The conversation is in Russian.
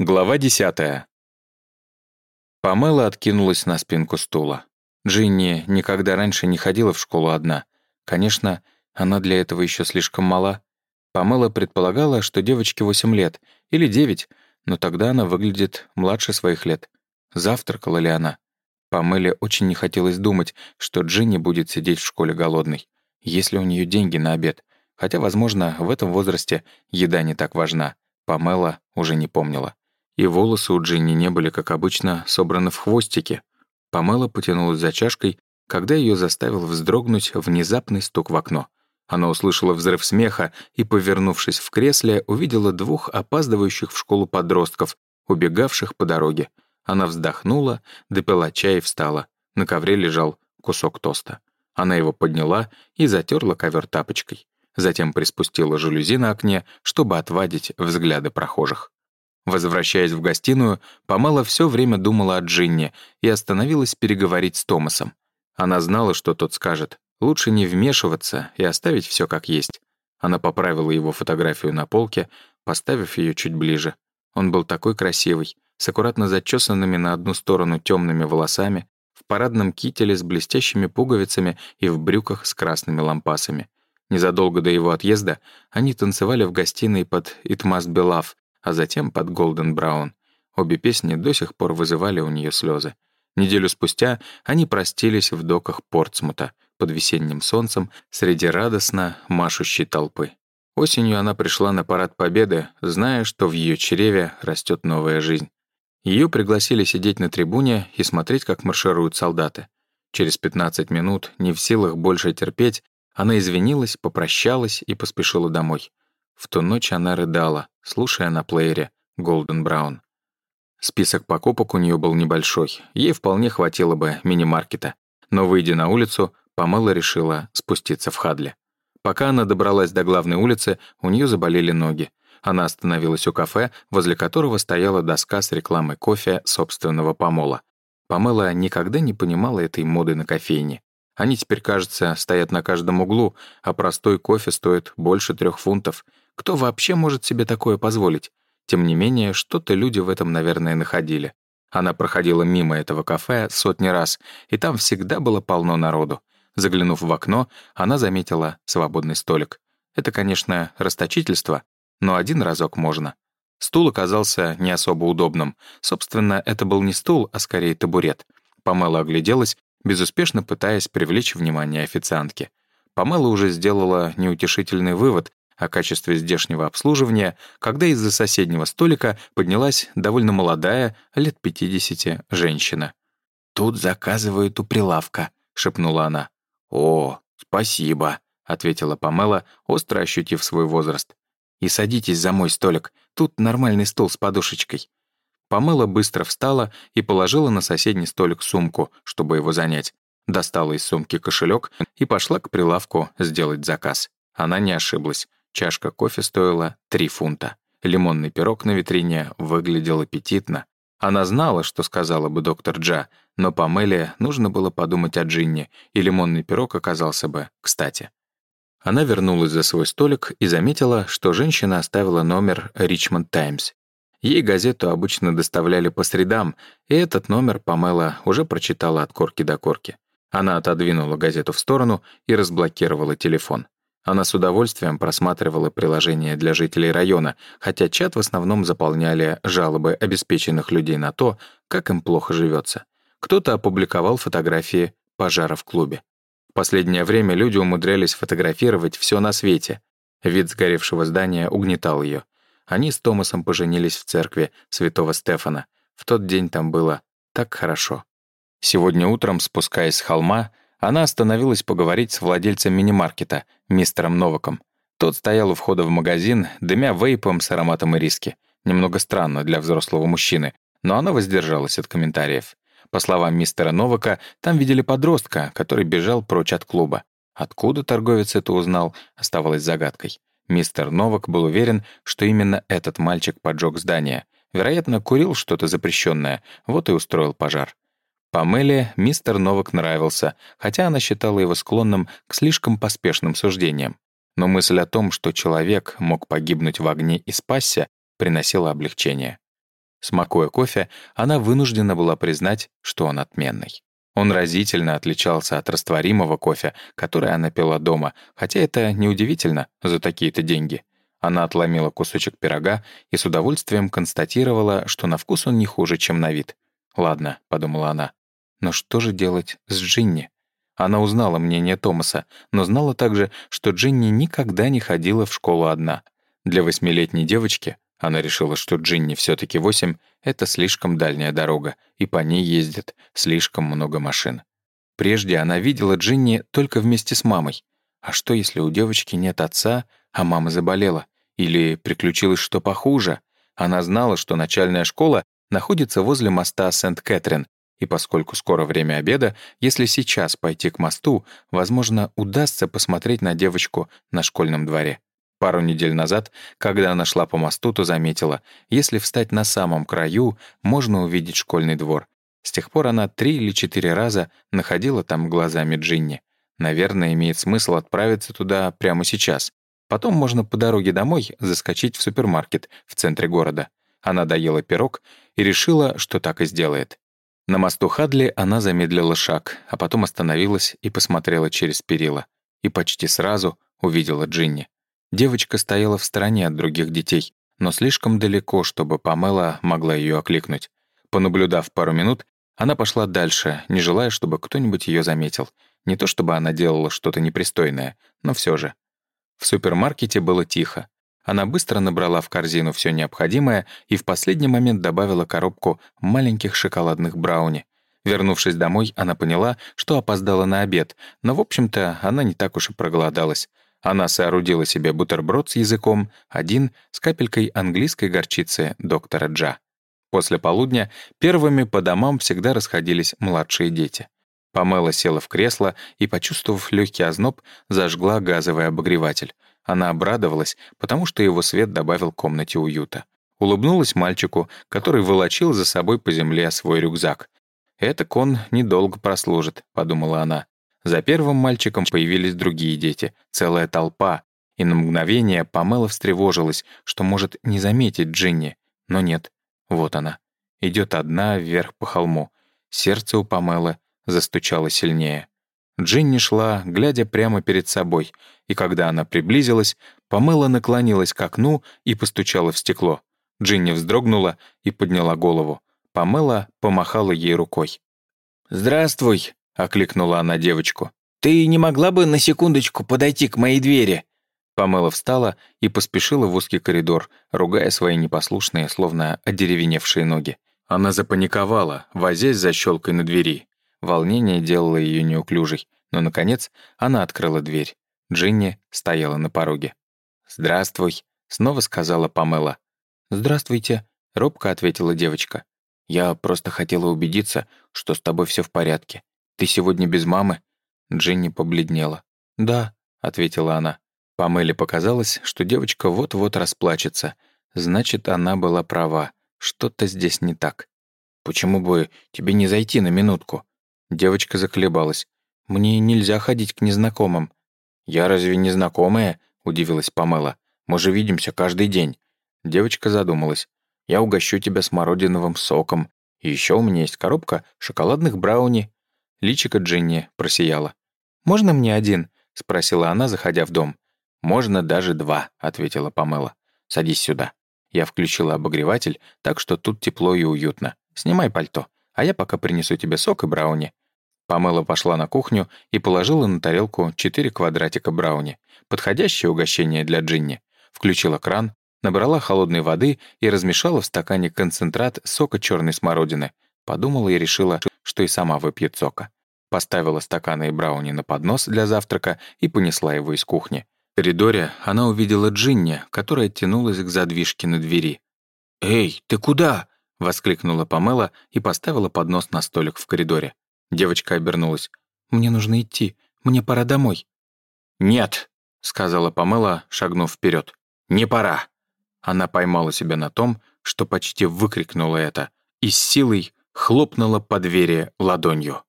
Глава десятая. Памела откинулась на спинку стула. Джинни никогда раньше не ходила в школу одна. Конечно, она для этого еще слишком мала. Памела предполагала, что девочке 8 лет, или 9, но тогда она выглядит младше своих лет. Завтракала ли она? Памеле очень не хотелось думать, что Джинни будет сидеть в школе голодной, если у нее деньги на обед. Хотя, возможно, в этом возрасте еда не так важна. Памела уже не помнила и волосы у Джинни не были, как обычно, собраны в хвостики. Помела потянулась за чашкой, когда ее заставил вздрогнуть внезапный стук в окно. Она услышала взрыв смеха и, повернувшись в кресле, увидела двух опаздывающих в школу подростков, убегавших по дороге. Она вздохнула, допила чай и встала. На ковре лежал кусок тоста. Она его подняла и затерла ковер тапочкой. Затем приспустила жалюзи на окне, чтобы отвадить взгляды прохожих. Возвращаясь в гостиную, Помала все время думала о Джинне и остановилась переговорить с Томасом. Она знала, что тот скажет. Лучше не вмешиваться и оставить все как есть. Она поправила его фотографию на полке, поставив ее чуть ближе. Он был такой красивый, с аккуратно зачесанными на одну сторону темными волосами, в парадном кителе с блестящими пуговицами и в брюках с красными лампасами. Незадолго до его отъезда они танцевали в гостиной под «It must be love», а затем под «Голден Браун». Обе песни до сих пор вызывали у нее слезы. Неделю спустя они простились в доках Портсмута под весенним солнцем среди радостно машущей толпы. Осенью она пришла на парад Победы, зная, что в ее чреве растет новая жизнь. Ее пригласили сидеть на трибуне и смотреть, как маршируют солдаты. Через 15 минут, не в силах больше терпеть, она извинилась, попрощалась и поспешила домой. В ту ночь она рыдала, слушая на плеере «Голден Браун». Список покупок у нее был небольшой, ей вполне хватило бы мини-маркета. Но, выйдя на улицу, Памела решила спуститься в Хадле. Пока она добралась до главной улицы, у нее заболели ноги. Она остановилась у кафе, возле которого стояла доска с рекламой кофе собственного помола. Памела никогда не понимала этой моды на кофейне. Они теперь, кажется, стоят на каждом углу, а простой кофе стоит больше трех фунтов — кто вообще может себе такое позволить? Тем не менее, что-то люди в этом, наверное, находили. Она проходила мимо этого кафе сотни раз, и там всегда было полно народу. Заглянув в окно, она заметила свободный столик. Это, конечно, расточительство, но один разок можно. Стул оказался не особо удобным. Собственно, это был не стул, а скорее табурет. Памела огляделась, безуспешно пытаясь привлечь внимание официантки. Памела уже сделала неутешительный вывод, о качестве здешнего обслуживания, когда из-за соседнего столика поднялась довольно молодая, лет 50, женщина. «Тут заказывают у прилавка», — шепнула она. «О, спасибо», — ответила Памела, остро ощутив свой возраст. «И садитесь за мой столик, тут нормальный стол с подушечкой». Памела быстро встала и положила на соседний столик сумку, чтобы его занять. Достала из сумки кошелек и пошла к прилавку сделать заказ. Она не ошиблась. Чашка кофе стоила 3 фунта. Лимонный пирог на витрине выглядел аппетитно. Она знала, что сказала бы доктор Джа, но Памеле нужно было подумать о Джинне, и лимонный пирог оказался бы кстати. Она вернулась за свой столик и заметила, что женщина оставила номер «Ричмонд Таймс». Ей газету обычно доставляли по средам, и этот номер Памела уже прочитала от корки до корки. Она отодвинула газету в сторону и разблокировала телефон. Она с удовольствием просматривала приложения для жителей района, хотя чат в основном заполняли жалобы обеспеченных людей на то, как им плохо живется. Кто-то опубликовал фотографии пожара в клубе. В последнее время люди умудрялись фотографировать все на свете. Вид сгоревшего здания угнетал ее. Они с Томасом поженились в церкви святого Стефана. В тот день там было так хорошо. Сегодня утром, спускаясь с холма, она остановилась поговорить с владельцем мини-маркета, мистером Новаком. Тот стоял у входа в магазин, дымя вейпом с ароматом ириски. Немного странно для взрослого мужчины, но она воздержалась от комментариев. По словам мистера Новака, там видели подростка, который бежал прочь от клуба. Откуда торговец это узнал, оставалось загадкой. Мистер Новак был уверен, что именно этот мальчик поджег здание. Вероятно, курил что-то запрещенное, вот и устроил пожар. Памеле мистер Новак нравился, хотя она считала его склонным к слишком поспешным суждениям. Но мысль о том, что человек мог погибнуть в огне и спасся, приносила облегчение. Смакуя кофе, она вынуждена была признать, что он отменный. Он разительно отличался от растворимого кофе, который она пила дома, хотя это неудивительно за такие-то деньги. Она отломила кусочек пирога и с удовольствием констатировала, что на вкус он не хуже, чем на вид. «Ладно», — подумала она, — «но что же делать с Джинни?» Она узнала мнение Томаса, но знала также, что Джинни никогда не ходила в школу одна. Для восьмилетней девочки она решила, что Джинни все таки восемь — это слишком дальняя дорога, и по ней ездит слишком много машин. Прежде она видела Джинни только вместе с мамой. А что, если у девочки нет отца, а мама заболела? Или приключилось что похуже? Она знала, что начальная школа находится возле моста Сент-Кэтрин, и поскольку скоро время обеда, если сейчас пойти к мосту, возможно, удастся посмотреть на девочку на школьном дворе. Пару недель назад, когда она шла по мосту, то заметила, если встать на самом краю, можно увидеть школьный двор. С тех пор она три или четыре раза находила там глазами Джинни. Наверное, имеет смысл отправиться туда прямо сейчас. Потом можно по дороге домой заскочить в супермаркет в центре города. Она доела пирог и решила, что так и сделает. На мосту Хадли она замедлила шаг, а потом остановилась и посмотрела через перила. И почти сразу увидела Джинни. Девочка стояла в стороне от других детей, но слишком далеко, чтобы Памела могла ее окликнуть. Понаблюдав пару минут, она пошла дальше, не желая, чтобы кто-нибудь ее заметил. Не то чтобы она делала что-то непристойное, но все же. В супермаркете было тихо. Она быстро набрала в корзину все необходимое и в последний момент добавила коробку маленьких шоколадных брауни. Вернувшись домой, она поняла, что опоздала на обед, но, в общем-то, она не так уж и проголодалась. Она соорудила себе бутерброд с языком, один с капелькой английской горчицы доктора Джа. После полудня первыми по домам всегда расходились младшие дети. Памела села в кресло и, почувствовав легкий озноб, зажгла газовый обогреватель. Она обрадовалась, потому что его свет добавил комнате уюта. Улыбнулась мальчику, который волочил за собой по земле свой рюкзак. «Это кон недолго прослужит», — подумала она. За первым мальчиком появились другие дети, целая толпа, и на мгновение Памела встревожилась, что может не заметить Джинни. Но нет, вот она. Идет одна вверх по холму. Сердце у Памелы застучало сильнее. Джинни шла, глядя прямо перед собой, и когда она приблизилась, Памела наклонилась к окну и постучала в стекло. Джинни вздрогнула и подняла голову. Памела помахала ей рукой. «Здравствуй!» — окликнула она девочку. «Ты не могла бы на секундочку подойти к моей двери?» Памела встала и поспешила в узкий коридор, ругая свои непослушные, словно одеревеневшие ноги. Она запаниковала, возясь за щелкой на двери. Волнение делало ее неуклюжей, но, наконец, она открыла дверь. Джинни стояла на пороге. «Здравствуй», — снова сказала Памела. «Здравствуйте», — робко ответила девочка. «Я просто хотела убедиться, что с тобой все в порядке. «Ты сегодня без мамы?» Джинни побледнела. «Да», — ответила она. Памеле показалось, что девочка вот-вот расплачется. Значит, она была права. Что-то здесь не так. «Почему бы тебе не зайти на минутку?» Девочка заколебалась. «Мне нельзя ходить к незнакомым». «Я разве незнакомая?» — удивилась Памела. «Мы же видимся каждый день». Девочка задумалась. «Я угощу тебя смородиновым соком. И еще у меня есть коробка шоколадных брауни. Личико Джинни просияло. «Можно мне один?» — спросила она, заходя в дом. «Можно даже два», — ответила Памела. «Садись сюда». Я включила обогреватель, так что тут тепло и уютно. Снимай пальто, а я пока принесу тебе сок и брауни. Памела пошла на кухню и положила на тарелку четыре квадратика брауни. Подходящее угощение для Джинни. Включила кран, набрала холодной воды и размешала в стакане концентрат сока черной смородины. Подумала и решила, что и сама выпьет сока. Поставила стаканы и брауни на поднос для завтрака и понесла его из кухни. В коридоре она увидела Джинни, которая тянулась к задвижке на двери. «Эй, ты куда?» — воскликнула Памела и поставила поднос на столик в коридоре. Девочка обернулась. «Мне нужно идти. Мне пора домой». «Нет», — сказала Памела, шагнув вперед. «Не пора». Она поймала себя на том, что почти выкрикнула это, и с силой хлопнула по двери ладонью.